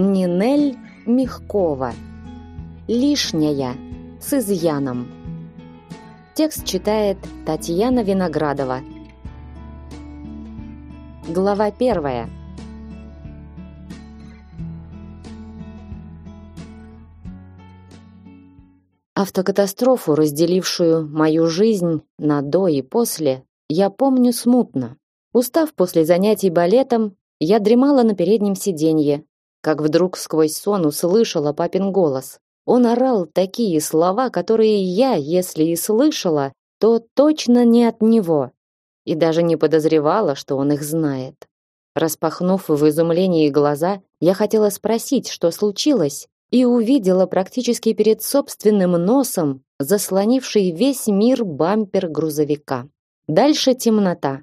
Нинель Мягкова. Лишняя с изъяном. Текст читает Татьяна Виноградова. Глава первая. Автокатастрофу, разделившую мою жизнь на до и после, я помню смутно. Устав после занятий балетом, я дремала на переднем сиденье, как вдруг сквозь сон услышала папин голос. Он орал такие слова, которые я, если и слышала, то точно не от него, и даже не подозревала, что он их знает. Распахнув в изумлении глаза, я хотела спросить, что случилось, и увидела практически перед собственным носом заслонивший весь мир бампер грузовика. Дальше темнота.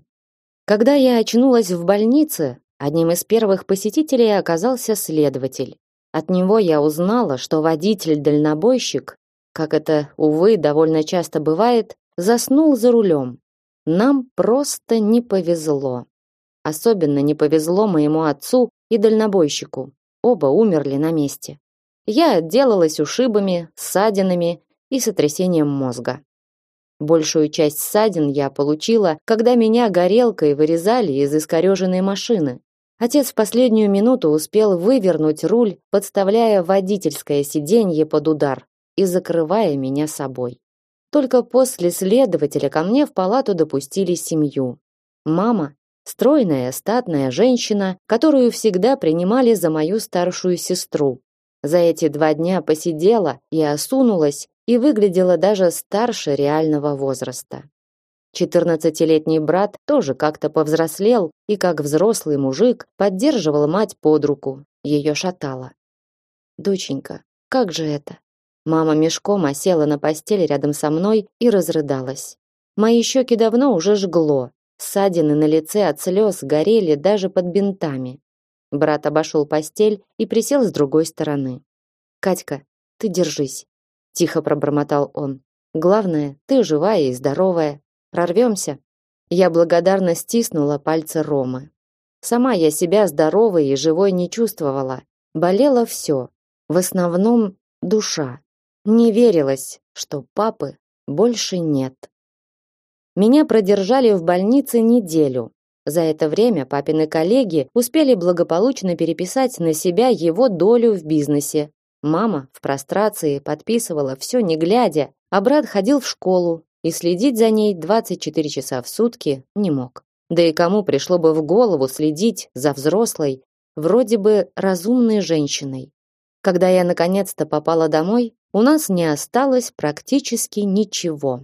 Когда я очнулась в больнице, одним из первых посетителей оказался следователь. От него я узнала, что водитель-дальнобойщик, как это, увы, довольно часто бывает, заснул за рулем. Нам просто не повезло. Особенно не повезло моему отцу и дальнобойщику. Оба умерли на месте. Я отделалась ушибами, ссадинами и сотрясением мозга. Большую часть ссадин я получила, когда меня горелкой вырезали из искореженной машины. Отец в последнюю минуту успел вывернуть руль, подставляя водительское сиденье под удар и закрывая меня собой. Только после следователя ко мне в палату допустили семью. Мама, стройная, статная женщина, которую всегда принимали за мою старшую сестру, за эти два дня посидела и осунулась, и выглядела даже старше реального возраста. Четырнадцатилетний брат тоже как-то повзрослел и, как взрослый мужик, поддерживал мать под руку, ее шатало. «Доченька, как же это?» Мама мешком осела на постели рядом со мной и разрыдалась. Мои щеки давно уже жгло, ссадины на лице от слез горели даже под бинтами. Брат обошел постель и присел с другой стороны. Катька, ты держись, тихо пробормотал он. Главное, ты живая и здоровая. Прорвемся. Я благодарно стиснула пальцы Ромы. Сама я себя здоровой и живой не чувствовала. Болело все. В основном душа. Не верилось, что папы больше нет. Меня продержали в больнице неделю, за это время папины коллеги успели благополучно переписать на себя его долю в бизнесе. Мама в прострации подписывала все не глядя, а брат ходил в школу и следить за ней 24 часа в сутки не мог. Да и кому пришло бы в голову следить за взрослой, вроде бы разумной женщиной. Когда я наконец-то попала домой, у нас не осталось практически ничего.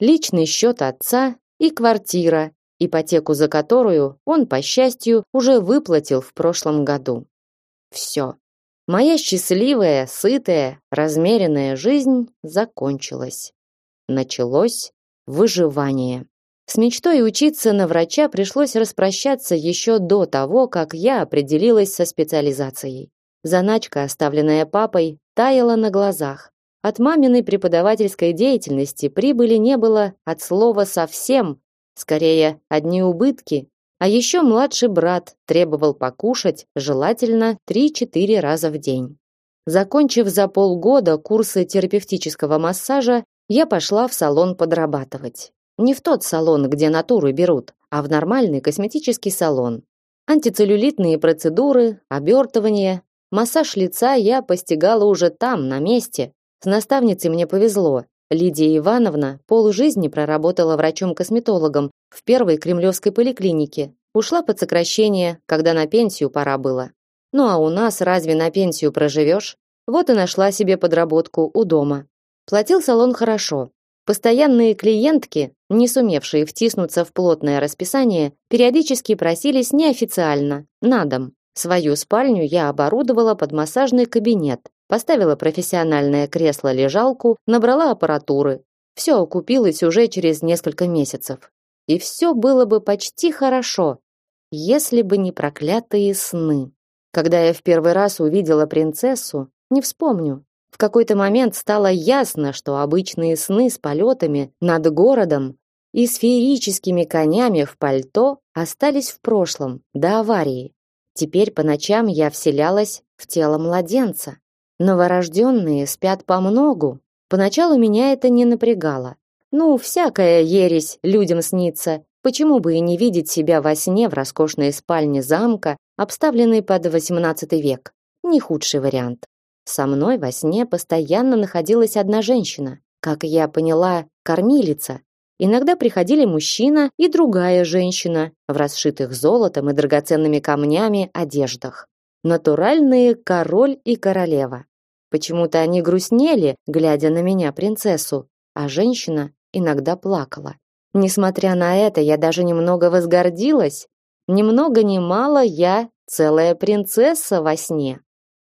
Личный счет отца и квартира, ипотеку за которую он, по счастью, уже выплатил в прошлом году. Все. Моя счастливая, сытая, размеренная жизнь закончилась. Началось выживание. С мечтой учиться на врача пришлось распрощаться еще до того, как я определилась со специализацией. Заначка, оставленная папой, таяла на глазах. От маминой преподавательской деятельности прибыли не было от слова совсем, Скорее, одни убытки. А еще младший брат требовал покушать, желательно 3-4 раза в день. Закончив за полгода курсы терапевтического массажа, я пошла в салон подрабатывать. Не в тот салон, где натуры берут, а в нормальный косметический салон. Антицеллюлитные процедуры, обертывание, массаж лица я постигала уже там, на месте. С наставницей мне повезло. Лидия Ивановна полжизни проработала врачом-косметологом в первой кремлевской поликлинике. Ушла под сокращение, когда на пенсию пора было. Ну а у нас разве на пенсию проживешь? Вот и нашла себе подработку у дома. Платил салон хорошо. Постоянные клиентки, не сумевшие втиснуться в плотное расписание, периодически просились неофициально, на дом. Свою спальню я оборудовала под массажный кабинет, Поставила профессиональное кресло-лежалку, набрала аппаратуры. Все окупилось уже через несколько месяцев. И все было бы почти хорошо, если бы не проклятые сны. Когда я в первый раз увидела принцессу, не вспомню. В какой-то момент стало ясно, что обычные сны с полетами над городом и сферическими конями в пальто остались в прошлом, до аварии. Теперь по ночам я вселялась в тело младенца. Новорожденные спят по многу. Поначалу меня это не напрягало. Ну, всякая ересь людям снится. Почему бы и не видеть себя во сне в роскошной спальне замка, обставленной под XVIII век? Не худший вариант. Со мной во сне постоянно находилась одна женщина. Как я поняла, кормилица. Иногда приходили мужчина и другая женщина в расшитых золотом и драгоценными камнями одеждах. Натуральные король и королева. Почему-то они грустнели, глядя на меня, принцессу, а женщина иногда плакала. Несмотря на это, я даже немного возгордилась. Ни много ни мало я целая принцесса во сне.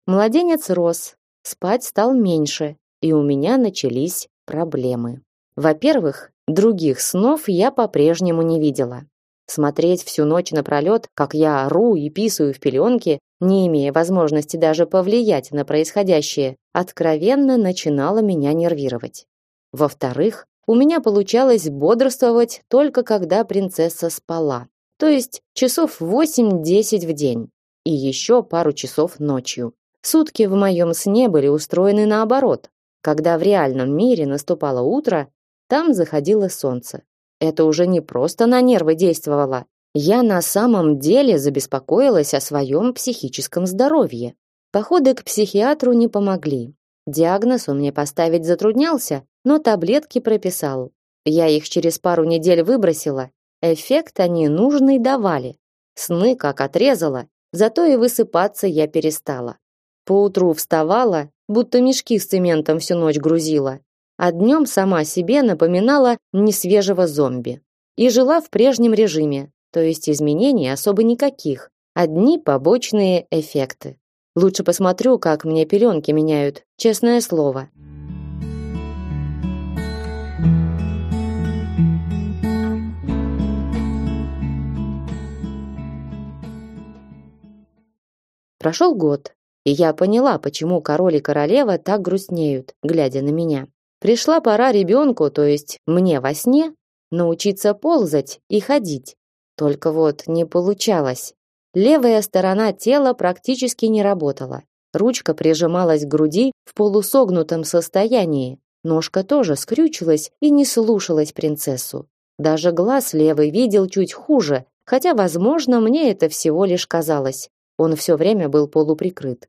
Младенец рос, спать стал меньше, и у меня начались проблемы. Во-первых, других снов я по-прежнему не видела. Смотреть всю ночь напролет, как я ору и писаю в пеленке, не имея возможности даже повлиять на происходящее, откровенно начинало меня нервировать. Во-вторых, у меня получалось бодрствовать только когда принцесса спала, то есть часов 8-10 в день, и еще пару часов ночью. Сутки в моем сне были устроены наоборот. Когда в реальном мире наступало утро, там заходило солнце. Это уже не просто на нервы действовало. Я на самом деле забеспокоилась о своем психическом здоровье. Походы к психиатру не помогли. Диагноз он мне поставить затруднялся, но таблетки прописал. Я их через пару недель выбросила. Эффект они нужный давали. Сны как отрезала, зато и высыпаться я перестала. Поутру вставала, будто мешки с цементом всю ночь грузила, а днем сама себе напоминала несвежего зомби. И жила в прежнем режиме, то есть изменений особо никаких, одни побочные эффекты. Лучше посмотрю, как мне пеленки меняют, честное слово. Прошел год, и я поняла, почему король и королева так грустнеют, глядя на меня. Пришла пора ребенку, то есть мне во сне, научиться ползать и ходить. Только вот не получалось. Левая сторона тела практически не работала. Ручка прижималась к груди в полусогнутом состоянии. Ножка тоже скрючилась и не слушалась принцессу. Даже глаз левый видел чуть хуже, хотя, возможно, мне это всего лишь казалось. Он все время был полуприкрыт.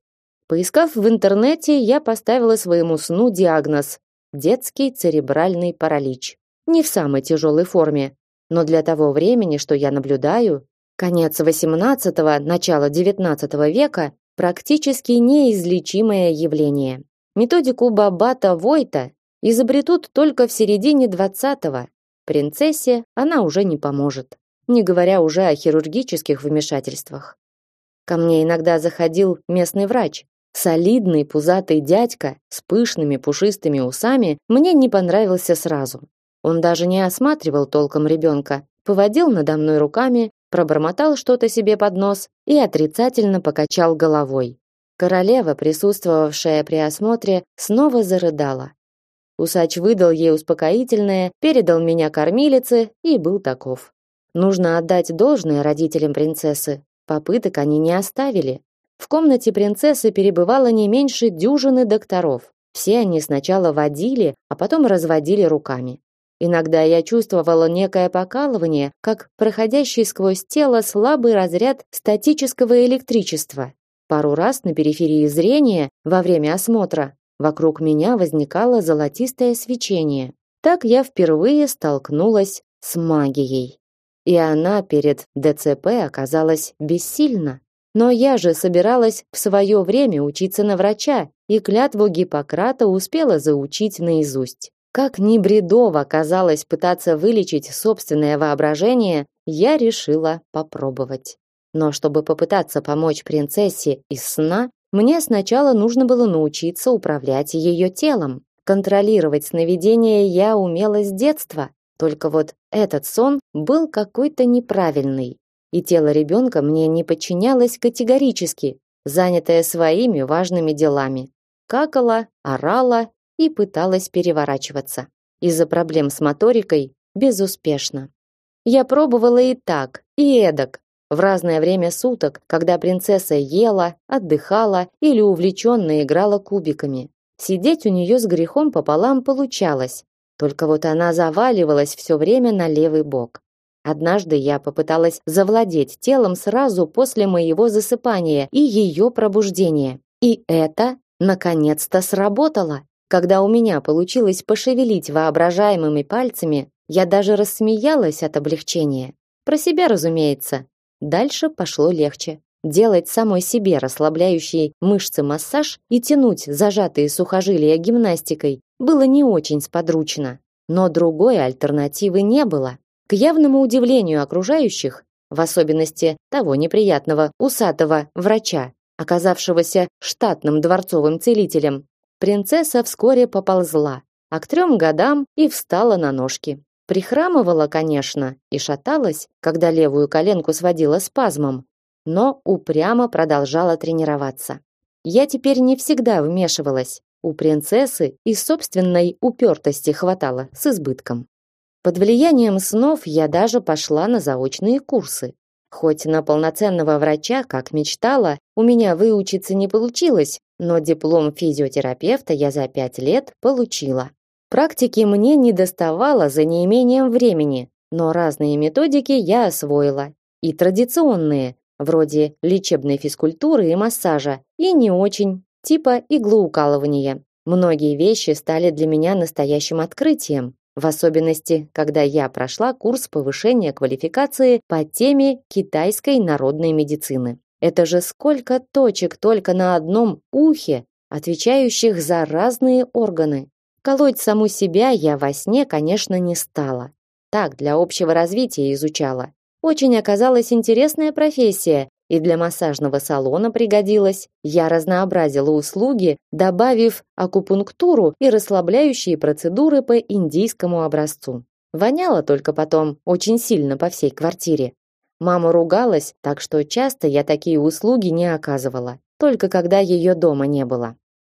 Поискав в интернете, я поставила своему сну диагноз детский церебральный паралич. Не в самой тяжелой форме, но для того времени, что я наблюдаю, конец XVIII – начало XIX века, практически неизлечимое явление. Методику Бабата Войта изобретут только в середине XX. Принцессе она уже не поможет, не говоря уже о хирургических вмешательствах. Ко мне иногда заходил местный врач. Солидный пузатый дядька с пышными пушистыми усами мне не понравился сразу. Он даже не осматривал толком ребенка, поводил надо мной руками, пробормотал что-то себе под нос и отрицательно покачал головой. Королева, присутствовавшая при осмотре, снова зарыдала. Усач выдал ей успокоительное, передал меня кормилице и был таков. Нужно отдать должное родителям принцессы. Попыток они не оставили. В комнате принцессы перебывало не меньше дюжины докторов. Все они сначала водили, а потом разводили руками. Иногда я чувствовала некое покалывание, как проходящий сквозь тело слабый разряд статического электричества. Пару раз на периферии зрения во время осмотра вокруг меня возникало золотистое свечение. Так я впервые столкнулась с магией и она перед ДЦП оказалась бессильна. Но я же собиралась в свое время учиться на врача, и клятву Гиппократа успела заучить наизусть. Как ни бредово казалось пытаться вылечить собственное воображение, я решила попробовать. Но чтобы попытаться помочь принцессе из сна, мне сначала нужно было научиться управлять ее телом. Контролировать сновидения я умела с детства, только вот этот сон был какой-то неправильный, и тело ребенка мне не подчинялось категорически, занятое своими важными делами. Какала, орала и пыталась переворачиваться. Из-за проблем с моторикой безуспешно. Я пробовала и так, и эдак, в разное время суток, когда принцесса ела, отдыхала или увлеченно играла кубиками. Сидеть у нее с грехом пополам получалось, только вот она заваливалась все время на левый бок. Однажды я попыталась завладеть телом сразу после моего засыпания и ее пробуждения. И это, наконец-то, сработало. Когда у меня получилось пошевелить воображаемыми пальцами, я даже рассмеялась от облегчения. Про себя, разумеется. Дальше пошло легче. Делать самой себе расслабляющий мышцы массаж и тянуть зажатые сухожилия гимнастикой было не очень сподручно. Но другой альтернативы не было. К явному удивлению окружающих, в особенности того неприятного усатого врача, оказавшегося штатным дворцовым целителем, принцесса вскоре поползла, а к трем годам и встала на ножки. Прихрамывала, конечно, и шаталась, когда левую коленку сводила спазмом, но упрямо продолжала тренироваться. Я теперь не всегда вмешивалась. У принцессы и собственной упертости хватало с избытком. Под влиянием снов я даже пошла на заочные курсы. Хоть на полноценного врача, как мечтала, у меня выучиться не получилось, но диплом физиотерапевта я за пять лет получила. Практики мне не доставало за неимением времени, но разные методики я освоила. И традиционные, вроде лечебной физкультуры и массажа, и не очень, типа иглоукалывания. Многие вещи стали для меня настоящим открытием, в особенности, когда я прошла курс повышения квалификации по теме китайской народной медицины. Это же сколько точек только на одном ухе, отвечающих за разные органы. Колоть саму себя я во сне, конечно, не стала. Так, для общего развития изучала. Очень оказалась интересная профессия, и для массажного салона пригодилась. Я разнообразила услуги, добавив акупунктуру и расслабляющие процедуры по индийскому образцу. Воняло только потом очень сильно по всей квартире. Мама ругалась, так что часто я такие услуги не оказывала, только когда ее дома не было.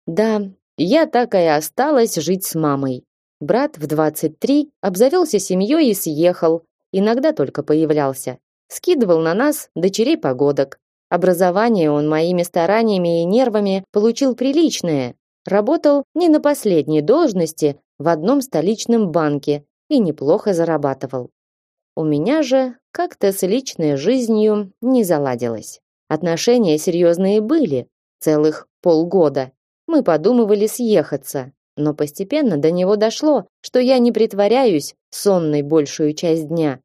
Да, я так и осталась жить с мамой. Брат в 23 обзавелся семьей и съехал, иногда только появлялся скидывал на нас дочерей погодок. Образование он моими стараниями и нервами получил приличное. Работал не на последней должности в одном столичном банке и неплохо зарабатывал. У меня же как-то с личной жизнью не заладилось. Отношения серьезные были, целых полгода. Мы подумывали съехаться, но постепенно до него дошло, что я не притворяюсь сонной большую часть дня,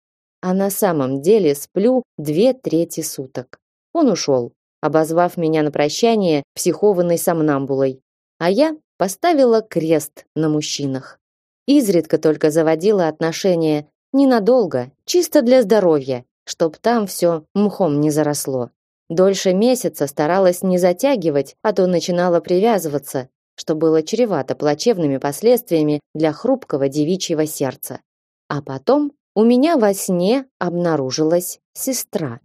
а на самом деле сплю две трети суток. Он ушел, обозвав меня на прощание психованной сомнамбулой, а я поставила крест на мужчинах. Изредка только заводила отношения, ненадолго, чисто для здоровья, чтоб там все мхом не заросло. Дольше месяца старалась не затягивать, а то начинала привязываться, что было чревато плачевными последствиями для хрупкого девичьего сердца. А потом у меня во сне обнаружилась сестра.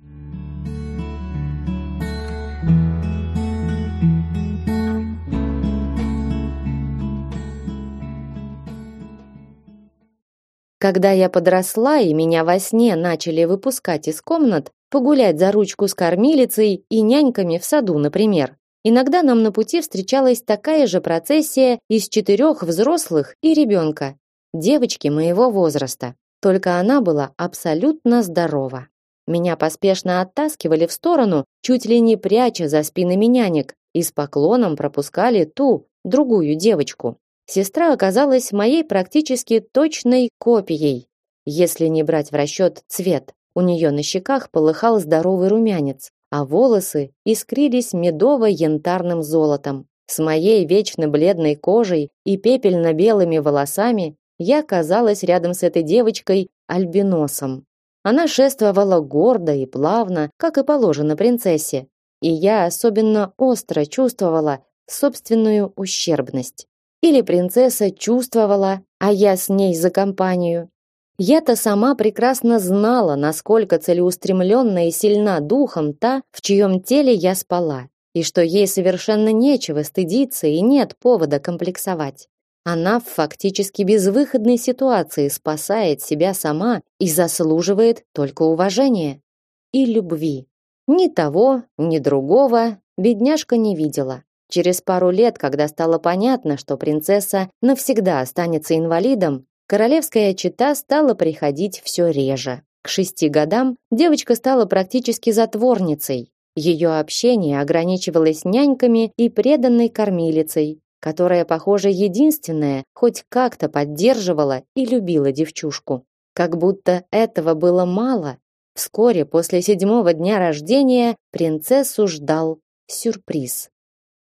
Когда я подросла и меня во сне начали выпускать из комнат, погулять за ручку с кормилицей и няньками в саду, например, иногда нам на пути встречалась такая же процессия из четырех взрослых и ребенка, девочки моего возраста. Только она была абсолютно здорова. Меня поспешно оттаскивали в сторону, чуть ли не пряча за спинами нянек, и с поклоном пропускали ту, другую девочку. Сестра оказалась моей практически точной копией, если не брать в расчет цвет. У нее на щеках полыхал здоровый румянец, а волосы искрились медово-янтарным золотом. С моей вечно бледной кожей и пепельно-белыми волосами я казалась рядом с этой девочкой альбиносом. Она шествовала гордо и плавно, как и положено принцессе, и я особенно остро чувствовала собственную ущербность. Или принцесса чувствовала, а я с ней за компанию. Я-то сама прекрасно знала, насколько целеустремленна и сильна духом та, в чьем теле я спала, и что ей совершенно нечего стыдиться и нет повода комплексовать. Она в фактически безвыходной ситуации спасает себя сама и заслуживает только уважения. и любви. Ни того, ни другого бедняжка не видела. Через пару лет, когда стало понятно, что принцесса навсегда останется инвалидом, королевская чета стала приходить все реже. К шести годам девочка стала практически затворницей. Ее общение ограничивалось няньками и преданной кормилицей, которая, похоже, единственная хоть как-то поддерживала и любила девчушку. Как будто этого было мало. Вскоре после седьмого дня рождения принцессу ждал сюрприз.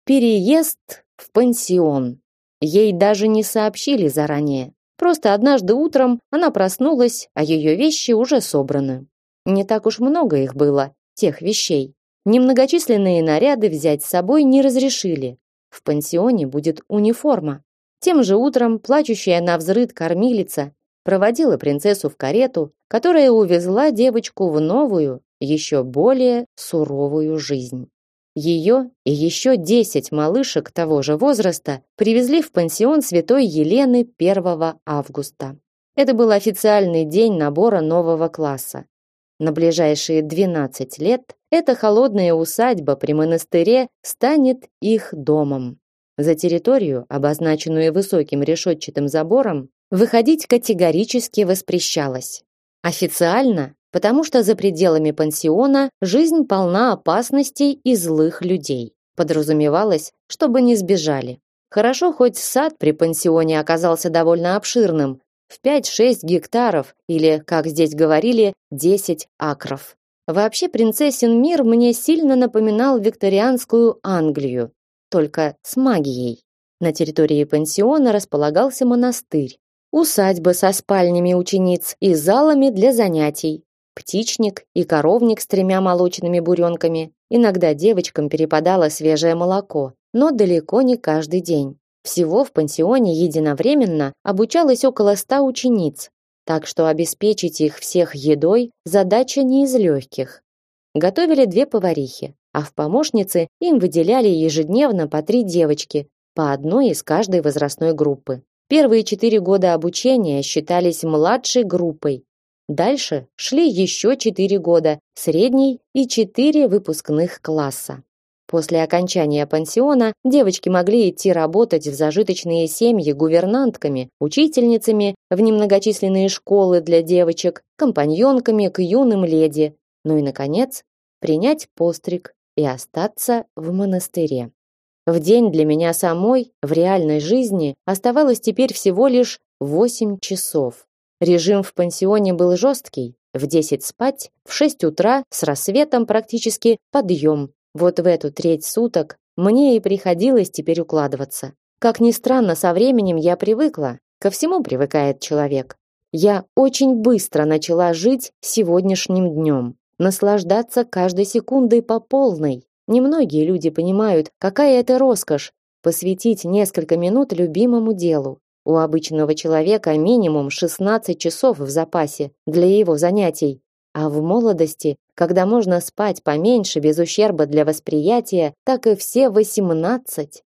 Переезд в пансион. Ей даже не сообщили заранее. Просто однажды утром она проснулась, а ее вещи уже собраны. Не так уж много их было, тех вещей. Немногочисленные наряды взять с собой не разрешили. В пансионе будет униформа. Тем же утром плачущая на взрыд кормилица проводила принцессу в карету, которая увезла девочку в новую, еще более суровую жизнь. Ее и еще десять малышек того же возраста привезли в пансион Святой Елены 1 августа. Это был официальный день набора нового класса. На ближайшие 12 лет эта холодная усадьба при монастыре станет их домом. За территорию, обозначенную высоким решетчатым забором, выходить категорически воспрещалось. Официально потому что за пределами пансиона жизнь полна опасностей и злых людей. Подразумевалось, чтобы не сбежали. Хорошо, хоть сад при пансионе оказался довольно обширным, в 5-6 гектаров или, как здесь говорили, 10 акров. Вообще принцессин мир мне сильно напоминал викторианскую Англию, только с магией. На территории пансиона располагался монастырь, усадьба со спальнями учениц и залами для занятий, птичник и коровник с тремя молочными буренками. Иногда девочкам перепадало свежее молоко, но далеко не каждый день. Всего в пансионе единовременно обучалось около ста учениц, так что обеспечить их всех едой задача не из легких. Готовили две поварихи, а в помощницы им выделяли ежедневно по три девочки, по одной из каждой возрастной группы. Первые четыре года обучения считались младшей группой, Дальше шли еще четыре года, средний и четыре выпускных класса. После окончания пансиона девочки могли идти работать в зажиточные семьи гувернантками, учительницами, в немногочисленные школы для девочек, компаньонками к юным леди, ну и, наконец, принять постриг и остаться в монастыре. В день для меня самой в реальной жизни оставалось теперь всего лишь восемь часов. Режим в пансионе был жесткий. В 10 спать, в 6 утра с рассветом практически подъем. Вот в эту треть суток мне и приходилось теперь укладываться. Как ни странно, со временем я привыкла. Ко всему привыкает человек. Я очень быстро начала жить сегодняшним днем, наслаждаться каждой секундой по полной. Немногие люди понимают, какая это роскошь посвятить несколько минут любимому делу. У обычного человека минимум 16 часов в запасе для его занятий, а в молодости, когда можно спать поменьше без ущерба для восприятия, так и все 18.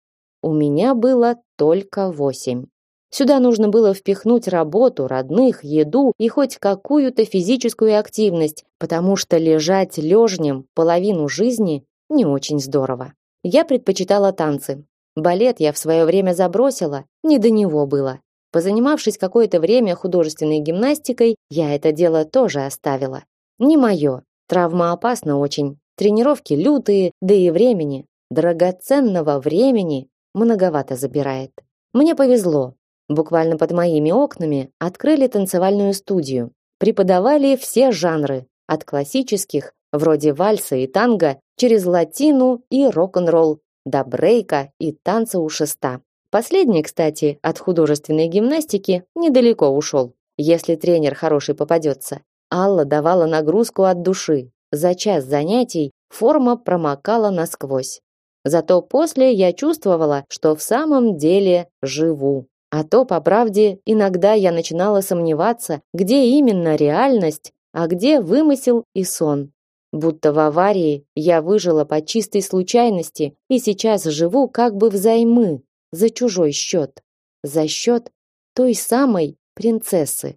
У меня было только 8. Сюда нужно было впихнуть работу, родных, еду и хоть какую-то физическую активность, потому что лежать лежнем половину жизни не очень здорово. Я предпочитала танцы, Балет я в свое время забросила, не до него было. Позанимавшись какое-то время художественной гимнастикой, я это дело тоже оставила. Не мое. Травма опасна очень. Тренировки лютые, да и времени. Драгоценного времени многовато забирает. Мне повезло. Буквально под моими окнами открыли танцевальную студию. Преподавали все жанры, от классических, вроде вальса и танго, через латину и рок-н-ролл, до брейка и танца у шеста. Последний, кстати, от художественной гимнастики недалеко ушел, если тренер хороший попадется. Алла давала нагрузку от души. За час занятий форма промокала насквозь. Зато после я чувствовала, что в самом деле живу. А то, по правде, иногда я начинала сомневаться, где именно реальность, а где вымысел и сон. Будто в аварии я выжила по чистой случайности и сейчас живу как бы взаймы, за чужой счет, за счет той самой принцессы.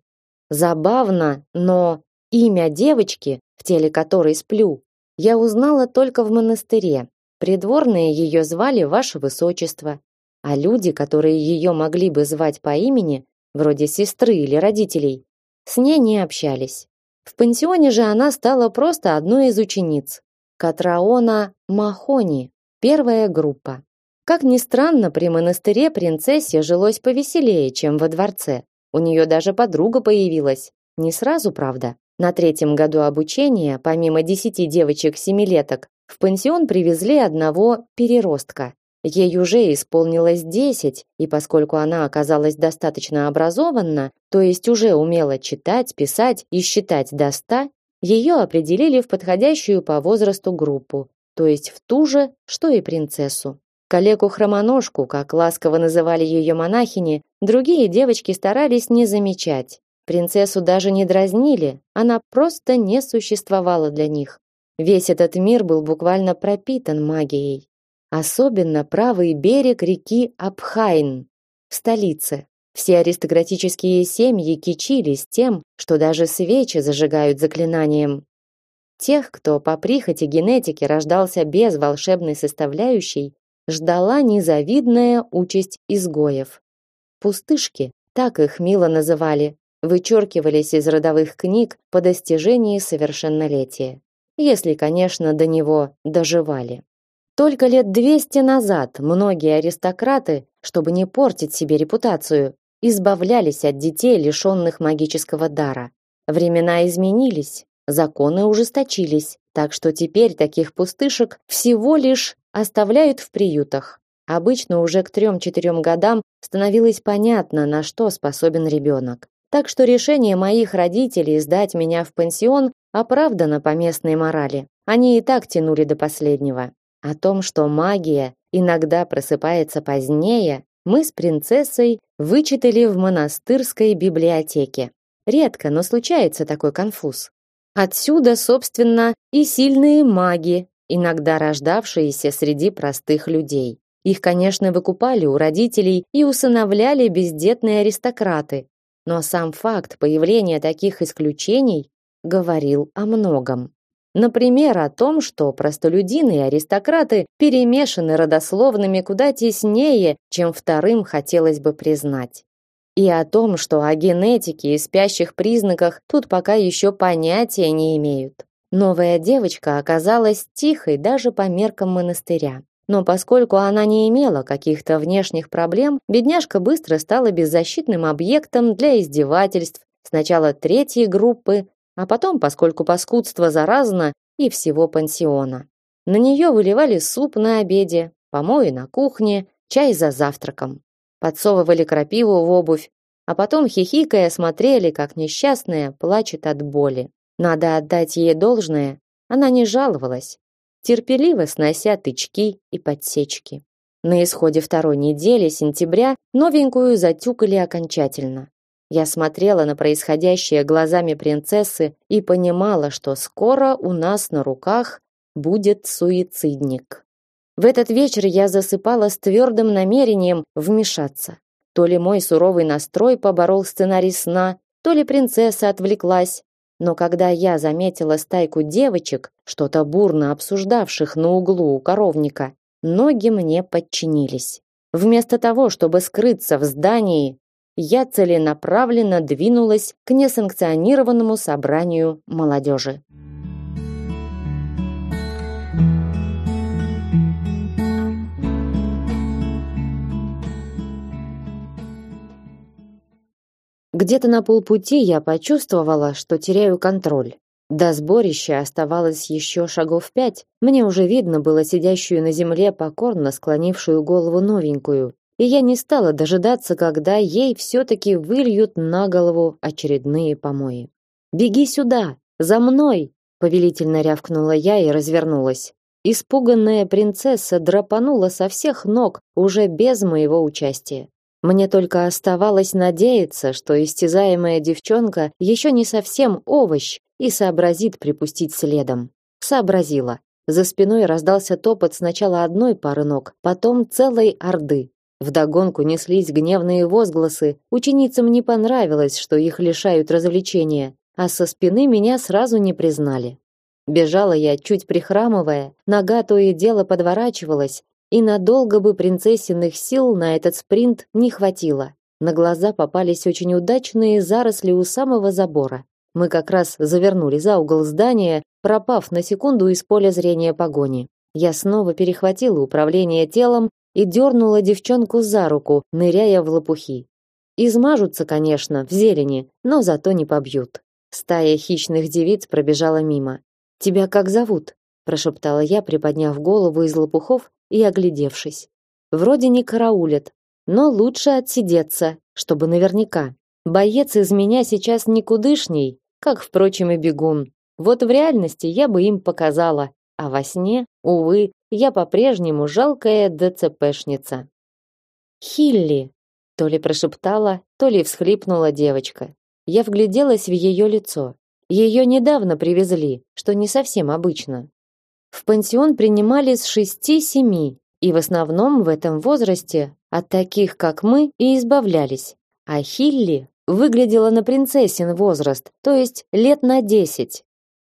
Забавно, но имя девочки в теле которой сплю, я узнала только в монастыре. Придворные ее звали Ваше Высочество, а люди, которые ее могли бы звать по имени, вроде сестры или родителей, с ней не общались. В пансионе же она стала просто одной из учениц. Катраона Махони, первая группа. Как ни странно, при монастыре принцессе жилось повеселее, чем во дворце. У нее даже подруга появилась. Не сразу, правда. На третьем году обучения, помимо десяти девочек-семилеток, в пансион привезли одного переростка. Ей уже исполнилось десять, и поскольку она оказалась достаточно образованна, то есть уже умела читать, писать и считать до ста, ее определили в подходящую по возрасту группу, то есть в ту же, что и принцессу. Калеку-хромоножку, как ласково называли ее монахини, другие девочки старались не замечать. Принцессу даже не дразнили, она просто не существовала для них. Весь этот мир был буквально пропитан магией. Особенно правый берег реки Абхайн, в столице. Все аристократические семьи кичились тем, что даже свечи зажигают заклинанием. Тех, кто по прихоти генетики рождался без волшебной составляющей, ждала незавидная участь изгоев. Пустышки, так их мило называли, вычеркивались из родовых книг по достижении совершеннолетия. Если, конечно, до него доживали. Только лет 200 назад многие аристократы, чтобы не портить себе репутацию, избавлялись от детей, лишенных магического дара. Времена изменились, законы ужесточились, так что теперь таких пустышек всего лишь оставляют в приютах. Обычно уже к 3-4 годам становилось понятно, на что способен ребенок. Так что решение моих родителей сдать меня в пансион оправдано по местной морали. Они и так тянули до последнего. О том, что магия иногда просыпается позднее, мы с принцессой вычитали в монастырской библиотеке. Редко, но случается такой конфуз. Отсюда, собственно, и сильные маги, иногда рождавшиеся среди простых людей. Их, конечно, выкупали у родителей и усыновляли бездетные аристократы, но сам факт появления таких исключений говорил о многом. Например, о том, что простолюдины и аристократы перемешаны родословными куда теснее, чем вторым хотелось бы признать. И о том, что о генетике и спящих признаках тут пока еще понятия не имеют. Новая девочка оказалась тихой даже по меркам монастыря. Но поскольку она не имела каких-то внешних проблем, бедняжка быстро стала беззащитным объектом для издевательств сначала третьей группы, а потом, поскольку паскудство заразно, и всего пансиона. На нее выливали суп на обеде, помои на кухне, чай за завтраком. Подсовывали крапиву в обувь, а потом хихикая смотрели, как несчастная плачет от боли. Надо отдать ей должное, она не жаловалась, терпеливо снося тычки и подсечки. На исходе второй недели сентября новенькую затюкали окончательно. Я смотрела на происходящее глазами принцессы и понимала, что скоро у нас на руках будет суицидник. В этот вечер я засыпала с твердым намерением вмешаться. То ли мой суровый настрой поборол сценарий сна, то ли принцесса отвлеклась. Но когда я заметила стайку девочек, что-то бурно обсуждавших на углу у коровника, ноги мне подчинились. Вместо того, чтобы скрыться в здании, я целенаправленно двинулась к несанкционированному собранию молодежи. Где-то на полпути я почувствовала, что теряю контроль. До сборища оставалось еще шагов пять. Мне уже видно было сидящую на земле покорно склонившую голову новенькую, и я не стала дожидаться, когда ей все-таки выльют на голову очередные помои. «Беги сюда! За мной!» — повелительно рявкнула я и развернулась. Испуганная принцесса драпанула со всех ног, уже без моего участия. Мне только оставалось надеяться, что истязаемая девчонка еще не совсем овощ и сообразит припустить следом. Сообразила. За спиной раздался топот сначала одной пары ног, потом целой орды. Вдогонку неслись гневные возгласы. Ученицам не понравилось, что их лишают развлечения, а со спины меня сразу не признали. Бежала я, чуть прихрамывая, нога то и дело подворачивалась, и надолго бы принцессиных сил на этот спринт не хватило. На глаза попались очень удачные заросли у самого забора. Мы как раз завернули за угол здания, пропав на секунду из поля зрения погони. Я снова перехватила управление телом и дернула девчонку за руку, ныряя в лопухи. Измажутся, конечно, в зелени, но зато не побьют. Стая хищных девиц пробежала мимо. Тебя как зовут? прошептала я, приподняв голову из лопухов и оглядевшись. Вроде не караулят, но лучше отсидеться, чтобы наверняка. Боец из меня сейчас никудышний, как, впрочем, и бегун. Вот в реальности я бы им показала, а во сне, увы, я по-прежнему жалкая ДЦПшница. Хилли, то ли прошептала, то ли всхлипнула девочка. Я вгляделась в ее лицо. Ее недавно привезли, что не совсем обычно. В пансион принимали с шести-семи, и в основном в этом возрасте от таких, как мы, и избавлялись. А Хилли выглядела на принцессин возраст, то есть лет на десять.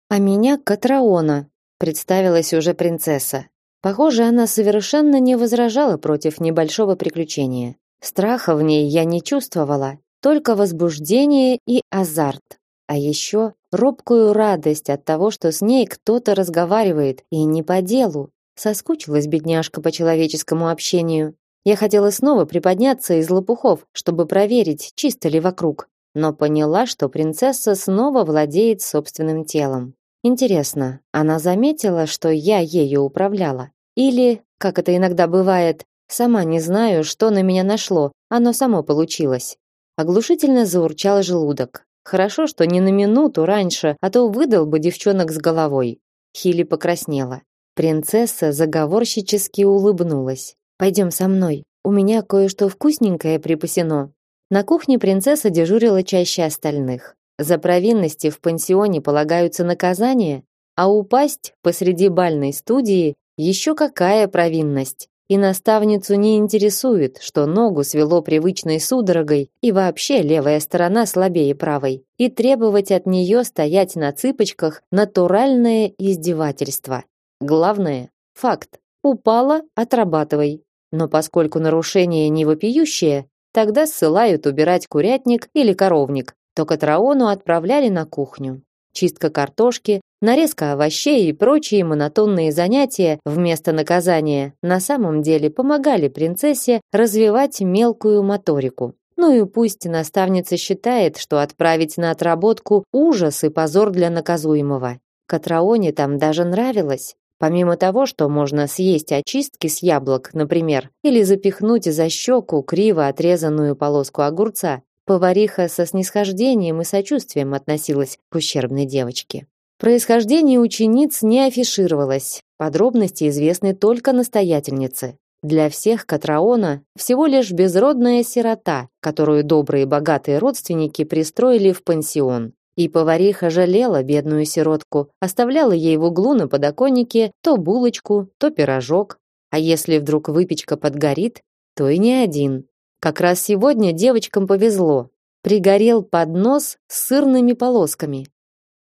А меня Катраона, представилась уже принцесса. Похоже, она совершенно не возражала против небольшого приключения. Страха в ней я не чувствовала, только возбуждение и азарт. А еще робкую радость от того, что с ней кто-то разговаривает, и не по делу. Соскучилась бедняжка по человеческому общению. Я хотела снова приподняться из лопухов, чтобы проверить, чисто ли вокруг, но поняла, что принцесса снова владеет собственным телом. Интересно, она заметила, что я ею управляла? Или, как это иногда бывает, сама не знаю, что на меня нашло, оно само получилось. Оглушительно заурчал желудок. Хорошо, что не на минуту раньше, а то выдал бы девчонок с головой. Хили покраснела. Принцесса заговорщически улыбнулась. Пойдем со мной. У меня кое-что вкусненькое припасено. На кухне принцесса дежурила чаще остальных. За провинности в пансионе полагаются наказания, а упасть посреди бальной студии еще какая провинность и наставницу не интересует, что ногу свело привычной судорогой и вообще левая сторона слабее правой, и требовать от нее стоять на цыпочках натуральное издевательство. Главное факт. Упала, отрабатывай. Но поскольку нарушение не вопиющее, тогда ссылают убирать курятник или коровник, то Катраону отправляли на кухню чистка картошки, нарезка овощей и прочие монотонные занятия вместо наказания на самом деле помогали принцессе развивать мелкую моторику. Ну и пусть наставница считает, что отправить на отработку ужас и позор для наказуемого. Катраоне там даже нравилось. Помимо того, что можно съесть очистки с яблок, например, или запихнуть за щеку криво отрезанную полоску огурца, Повариха со снисхождением и сочувствием относилась к ущербной девочке. Происхождение учениц не афишировалось. Подробности известны только настоятельнице. Для всех Катраона всего лишь безродная сирота, которую добрые богатые родственники пристроили в пансион. И повариха жалела бедную сиротку, оставляла ей в углу на подоконнике то булочку, то пирожок. А если вдруг выпечка подгорит, то и не один. Как раз сегодня девочкам повезло. Пригорел поднос с сырными полосками.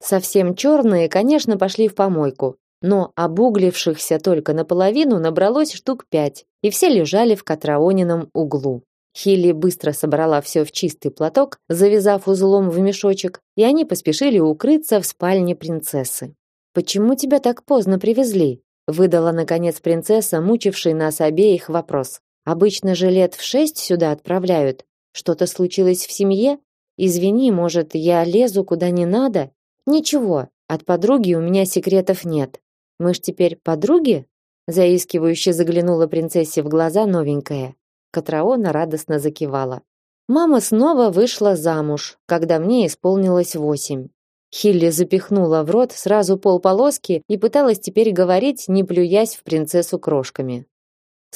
Совсем черные, конечно, пошли в помойку, но обуглившихся только наполовину набралось штук пять, и все лежали в Катраонином углу. Хилли быстро собрала все в чистый платок, завязав узлом в мешочек, и они поспешили укрыться в спальне принцессы. «Почему тебя так поздно привезли?» выдала, наконец, принцесса, мучивший нас обеих вопрос. Обычно же лет в шесть сюда отправляют. Что-то случилось в семье? Извини, может, я лезу куда не надо? Ничего, от подруги у меня секретов нет. Мы ж теперь подруги? Заискивающе заглянула принцессе в глаза новенькая. Катраона радостно закивала. Мама снова вышла замуж, когда мне исполнилось восемь. Хилли запихнула в рот сразу полполоски и пыталась теперь говорить, не плюясь в принцессу крошками.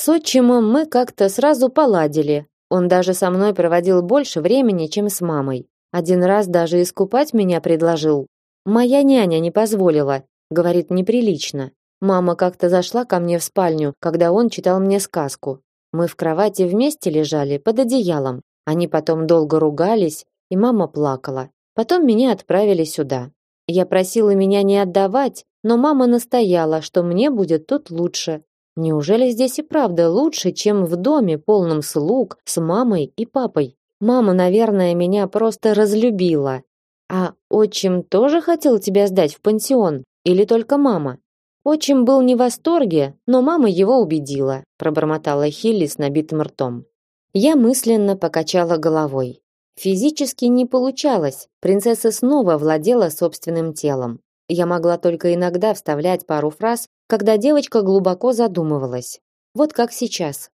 С отчимом мы как-то сразу поладили. Он даже со мной проводил больше времени, чем с мамой. Один раз даже искупать меня предложил. Моя няня не позволила, говорит, неприлично. Мама как-то зашла ко мне в спальню, когда он читал мне сказку. Мы в кровати вместе лежали под одеялом. Они потом долго ругались, и мама плакала. Потом меня отправили сюда. Я просила меня не отдавать, но мама настояла, что мне будет тут лучше. Неужели здесь и правда лучше, чем в доме полном слуг с мамой и папой? Мама, наверное, меня просто разлюбила. А отчим тоже хотел тебя сдать в пансион или только мама? Отчим был не в восторге, но мама его убедила, пробормотала Хилли с набитым ртом. Я мысленно покачала головой. Физически не получалось. Принцесса снова владела собственным телом. Я могла только иногда вставлять пару фраз, когда девочка глубоко задумывалась. Вот как сейчас.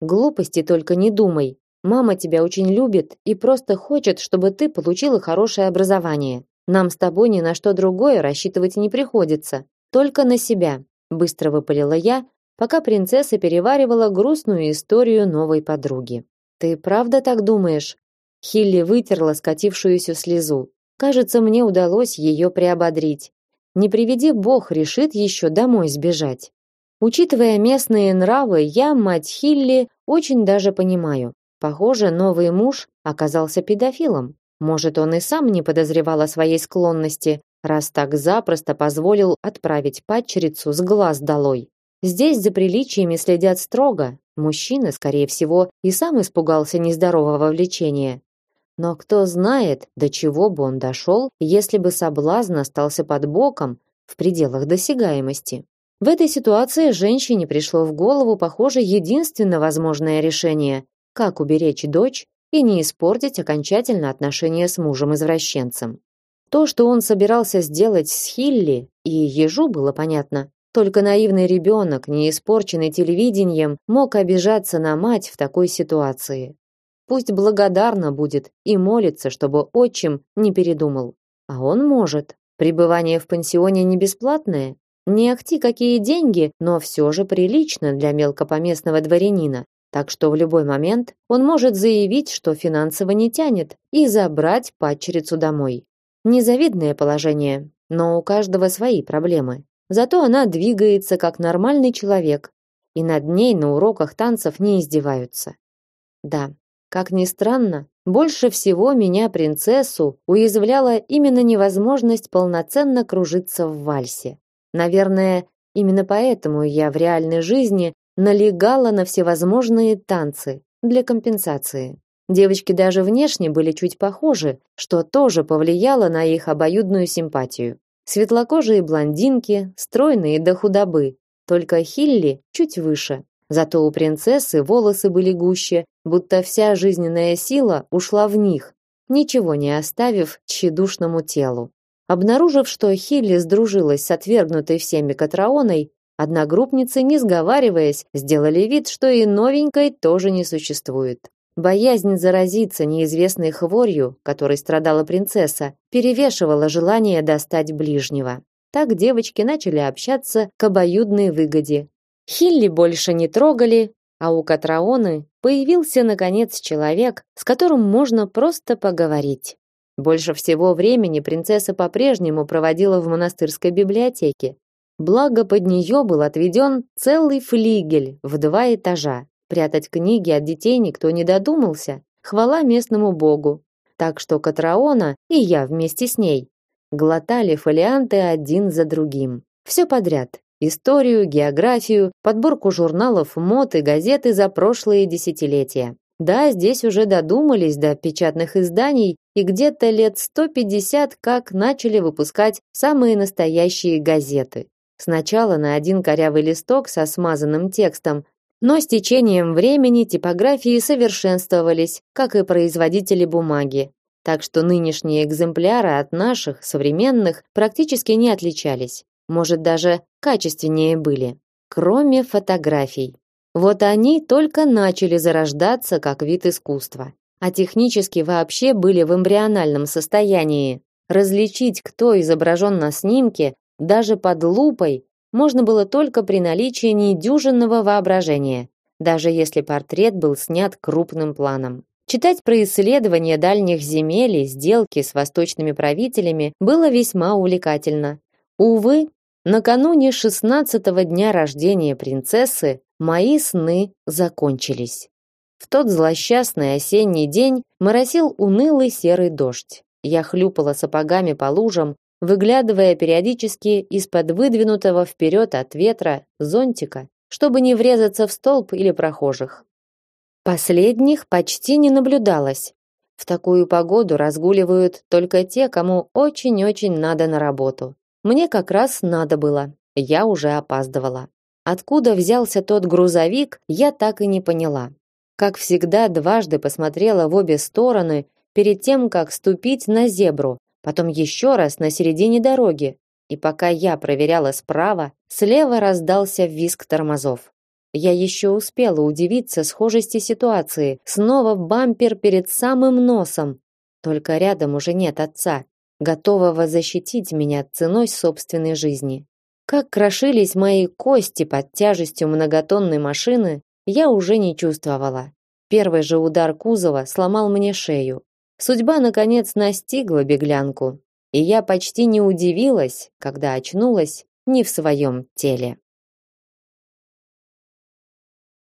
Глупости только не думай. Мама тебя очень любит и просто хочет, чтобы ты получила хорошее образование. Нам с тобой ни на что другое рассчитывать не приходится, только на себя, быстро выпалила я, пока принцесса переваривала грустную историю новой подруги. Ты правда так думаешь? Хилли вытерла скатившуюся слезу. Кажется, мне удалось ее приободрить. Не приведи бог, решит еще домой сбежать. Учитывая местные нравы, я, мать Хилли, очень даже понимаю. Похоже, новый муж оказался педофилом. Может, он и сам не подозревал о своей склонности, раз так запросто позволил отправить падчерицу с глаз долой. Здесь за приличиями следят строго. Мужчина, скорее всего, и сам испугался нездорового влечения. Но кто знает, до чего бы он дошел, если бы соблазн остался под боком, в пределах досягаемости. В этой ситуации женщине пришло в голову, похоже, единственно возможное решение – как уберечь дочь и не испортить окончательно отношения с мужем-извращенцем. То, что он собирался сделать с Хилли, и ежу было понятно. Только наивный ребенок, не испорченный телевидением, мог обижаться на мать в такой ситуации. Пусть благодарна будет и молится, чтобы отчим не передумал. А он может. Пребывание в пансионе не бесплатное. Не ахти какие деньги, но все же прилично для мелкопоместного дворянина. Так что в любой момент он может заявить, что финансово не тянет, и забрать падчерицу домой. Незавидное положение, но у каждого свои проблемы. Зато она двигается как нормальный человек, и над ней на уроках танцев не издеваются. Да, как ни странно, больше всего меня, принцессу, уязвляла именно невозможность полноценно кружиться в вальсе. Наверное, именно поэтому я в реальной жизни налегала на всевозможные танцы для компенсации. Девочки даже внешне были чуть похожи, что тоже повлияло на их обоюдную симпатию. Светлокожие блондинки, стройные до худобы, только Хилли чуть выше. Зато у принцессы волосы были гуще, будто вся жизненная сила ушла в них, ничего не оставив тщедушному телу. Обнаружив, что Хилли сдружилась с отвергнутой всеми Катраоной, одногруппницы, не сговариваясь, сделали вид, что и новенькой тоже не существует. Боязнь заразиться неизвестной хворью, которой страдала принцесса, перевешивала желание достать ближнего. Так девочки начали общаться к обоюдной выгоде, Хилли больше не трогали, а у Катраоны появился наконец человек, с которым можно просто поговорить. Больше всего времени принцесса по-прежнему проводила в монастырской библиотеке. Благо под нее был отведен целый флигель в два этажа. Прятать книги от детей никто не додумался. Хвала местному богу. Так что Катраона и я вместе с ней глотали фолианты один за другим. Все подряд, историю, географию, подборку журналов мод и газеты за прошлые десятилетия. Да, здесь уже додумались до печатных изданий, и где-то лет 150 как начали выпускать самые настоящие газеты. Сначала на один корявый листок со смазанным текстом, но с течением времени типографии совершенствовались, как и производители бумаги. Так что нынешние экземпляры от наших, современных, практически не отличались может даже качественнее были, кроме фотографий. Вот они только начали зарождаться как вид искусства, а технически вообще были в эмбриональном состоянии. Различить, кто изображен на снимке, даже под лупой, можно было только при наличии недюжинного воображения, даже если портрет был снят крупным планом. Читать про исследования дальних земель и сделки с восточными правителями было весьма увлекательно. Увы, Накануне шестнадцатого дня рождения принцессы мои сны закончились. В тот злосчастный осенний день моросил унылый серый дождь. Я хлюпала сапогами по лужам, выглядывая периодически из-под выдвинутого вперед от ветра зонтика, чтобы не врезаться в столб или прохожих. Последних почти не наблюдалось. В такую погоду разгуливают только те, кому очень-очень надо на работу. Мне как раз надо было. Я уже опаздывала. Откуда взялся тот грузовик, я так и не поняла. Как всегда, дважды посмотрела в обе стороны перед тем, как ступить на зебру, потом еще раз на середине дороги. И пока я проверяла справа, слева раздался визг тормозов. Я еще успела удивиться схожести ситуации. Снова бампер перед самым носом. Только рядом уже нет отца, готового защитить меня ценой собственной жизни. Как крошились мои кости под тяжестью многотонной машины, я уже не чувствовала. Первый же удар кузова сломал мне шею. Судьба наконец настигла беглянку, и я почти не удивилась, когда очнулась не в своем теле.